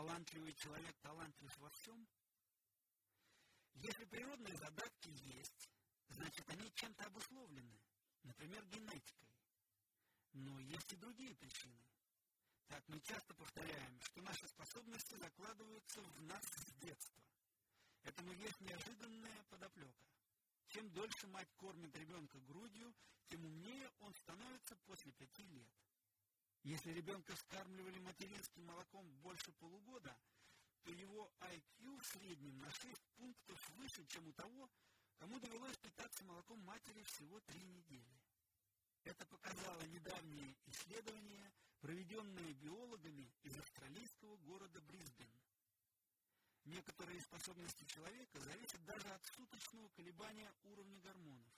талантливый человек талантлив во всем? Если природные задатки есть, значит, они чем-то обусловлены, например, генетикой. Но есть и другие причины. Так, мы часто повторяем, что наши способности закладываются в нас с детства. Этому есть неожиданная подоплека. Чем дольше мать кормит ребенка грудью, тем умнее он становится после пяти лет. Если ребенка скармливали материнским молоком больше полугода, то его IQ в среднем на 6 пунктов выше, чем у того, кому довелось питаться молоком матери всего три недели. Это показало недавнее исследование, проведенное биологами из австралийского города Брисбен. Некоторые способности человека зависят даже от суточного колебания уровня гормонов.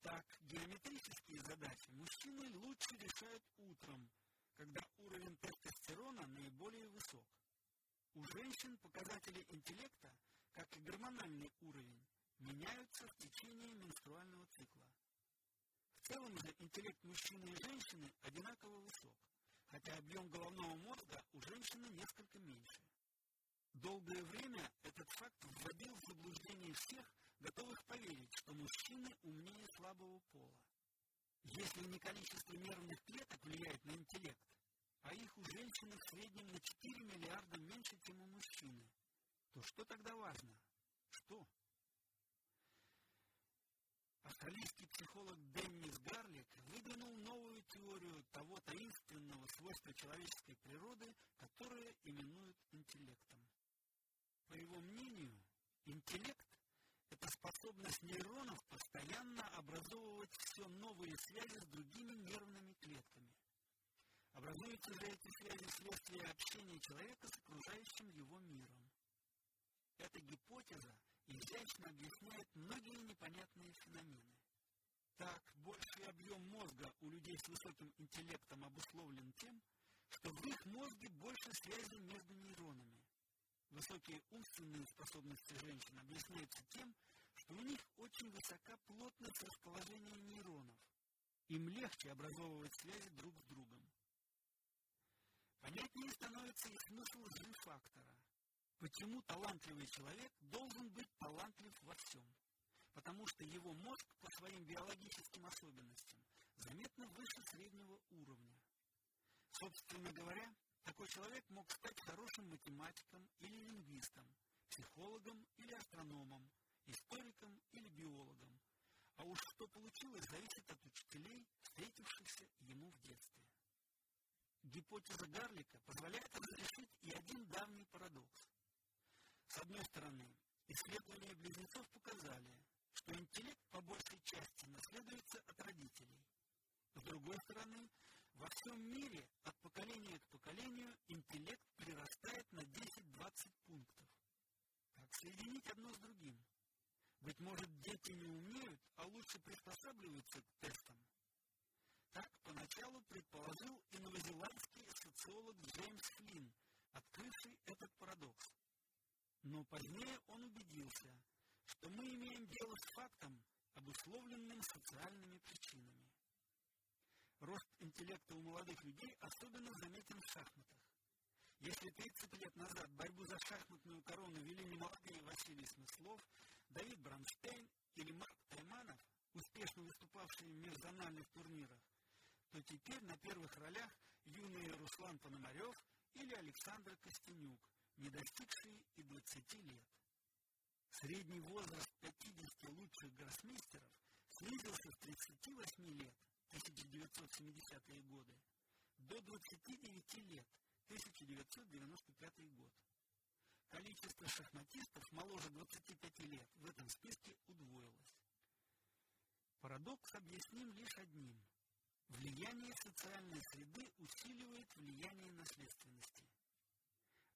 Так, геометрические задачи мужчины лучше решают утром, когда уровень тестостерона наиболее высок. У женщин показатели интеллекта, как и гормональный уровень, меняются в течение менструального цикла. В целом же интеллект мужчины и женщины одинаково высок, хотя объем головного мозга у женщины несколько меньше. Долгое время этот факт вводил в заблуждение всех, готовых поверить, что мужчины умнее слабого пола. Если не количество нервных клеток влияет на интеллект, а их у женщины в среднем на 4 миллиарда меньше, чем у мужчины, то что тогда важно? Что? Австралийский психолог Деннис Гарлик выдвинул новую теорию того таинственного свойства человеческой природы, которое именуют интеллектом. По его мнению, интеллект – это способность нейронов постоянно образовывать все новые связи с другими нервными клетками. Образуются же эти связи вследствие общения человека с окружающим его миром. Эта гипотеза изящно объясняет многие непонятные феномены. Так, больший объем мозга у людей с высоким интеллектом обусловлен тем, что в их мозге больше связей между нейронами. Высокие умственные способности женщин объясняются тем, что у них очень высока. Им легче образовывать связи друг с другом. Понятнее становится и смысл G-фактора – Почему талантливый человек должен быть талантлив во всем? Потому что его мозг по своим биологическим особенностям заметно выше среднего уровня. Собственно говоря, такой человек мог стать хорошим математиком или лингвистом, психологом или астрономом. А уж что получилось, зависит от учителей, встретившихся ему в детстве. Гипотеза Гарлика позволяет разрешить и один давний парадокс. С одной стороны, исследования близнецов показали, что интеллект по большей части наследуется от родителей. С другой стороны, во всем мире от поколения к поколению интеллект прирастает на 10-20 пунктов. Как соединить одно с другим? Быть может, дети не умеют, а лучше приспосабливаются к тестам? Так поначалу предположил и новозеландский социолог Джеймс Флинн, открывший этот парадокс. Но позднее он убедился, что мы имеем дело с фактом, обусловленным социальными причинами. Рост интеллекта у молодых людей особенно заметен в шахматах. Если 30 лет назад борьбу за шахматную корону вели Давид Бронштейн или Марк Тайманов, успешно выступавшие в межзональных турнирах, то теперь на первых ролях юные Руслан Пономарев или Александр Костенюк, не достигшие и 20 лет. Средний возраст 50 лучших гроссмейстеров снизился с 38 лет, 1970-е годы, до 29 лет, 1995 год. Количество шахматистов моложе 25 лет в этом списке удвоилось. Парадокс объясним лишь одним. Влияние социальной среды усиливает влияние наследственности.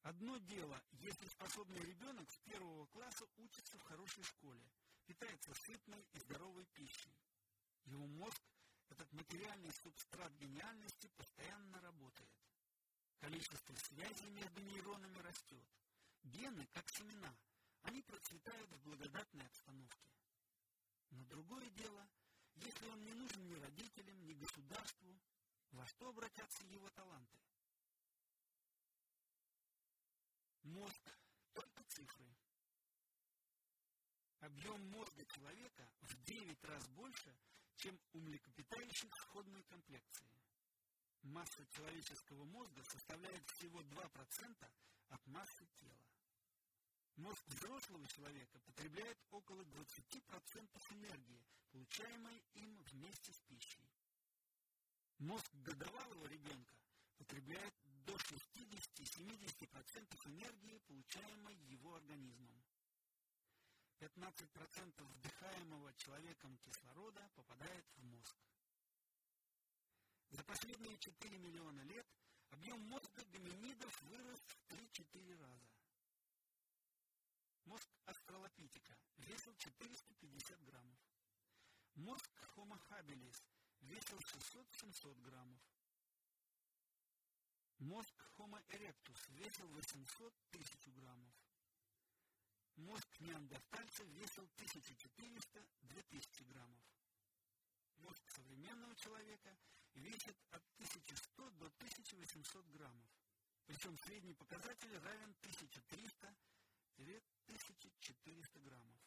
Одно дело, если способный ребенок с первого класса учится в хорошей школе, питается сытной и здоровой пищей. Его мозг, этот материальный субстрат гениальности, постоянно работает. Количество связей между нейронами растет. Гены, как семена, они процветают в благодатной обстановке. Но другое дело, если он не нужен ни родителям, ни государству, во что обратятся его таланты? Мозг – только цифры. Объем мозга человека в 9 раз больше, чем у млекопитающих сходной комплекции. Масса человеческого мозга составляет всего 2% от массы тела. Мозг взрослого человека потребляет около 20% энергии, получаемой им вместе с пищей. Мозг годовалого ребенка потребляет до 60-70% энергии, получаемой его организмом. 15% вдыхаемого человеком кислорода попадает в мозг. За последние 4 миллиона лет объем мозга гоминидов вырос в 3-4 раза. Мозг астролопитика весил 450 граммов. Мозг Homo habilis весил 600-700 граммов. Мозг Homo erectus весил 800 тысяч граммов. Мозг неандертальца весил 1400-2000 граммов. Мозг современного человека весит от 1100 до 1800 граммов. Причем средний показатель равен 1300-1400 граммов.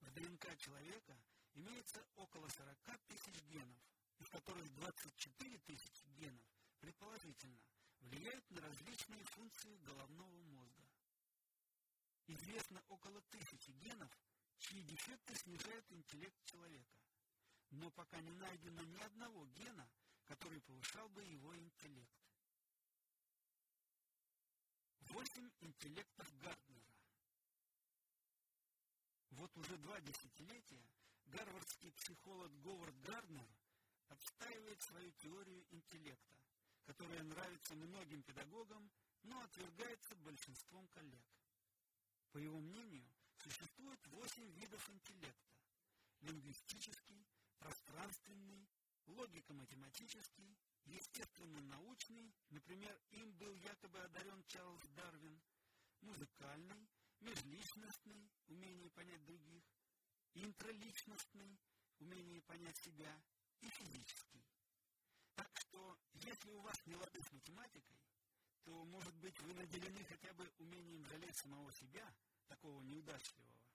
В ДНК человека имеется около 40 тысяч генов, из которых 24 тысячи генов, предположительно, влияют на различные функции головного мозга. Известно около тысячи генов, чьи дефекты снижают интеллект человека. Но пока не найдено ни одного гена, который повышал бы его интеллект. Восемь интеллектов Гарднера. Вот уже два десятилетия гарвардский психолог Говард Гарднер отстаивает свою теорию интеллекта, которая нравится многим педагогам, но отвергается большинством коллег. По его мнению, существует восемь видов интеллекта. Лингвистический, пространственный, логико-математический, естественно-научный, например, им был якобы одарен Чарльз Дарвин, музыкальный, межличностный, умение понять других, интраличностный, умение понять себя, и физический. Так что, если у вас не лады с математикой, то, может быть, вы наделены хотя бы умением жалеть самого себя, такого неудачливого,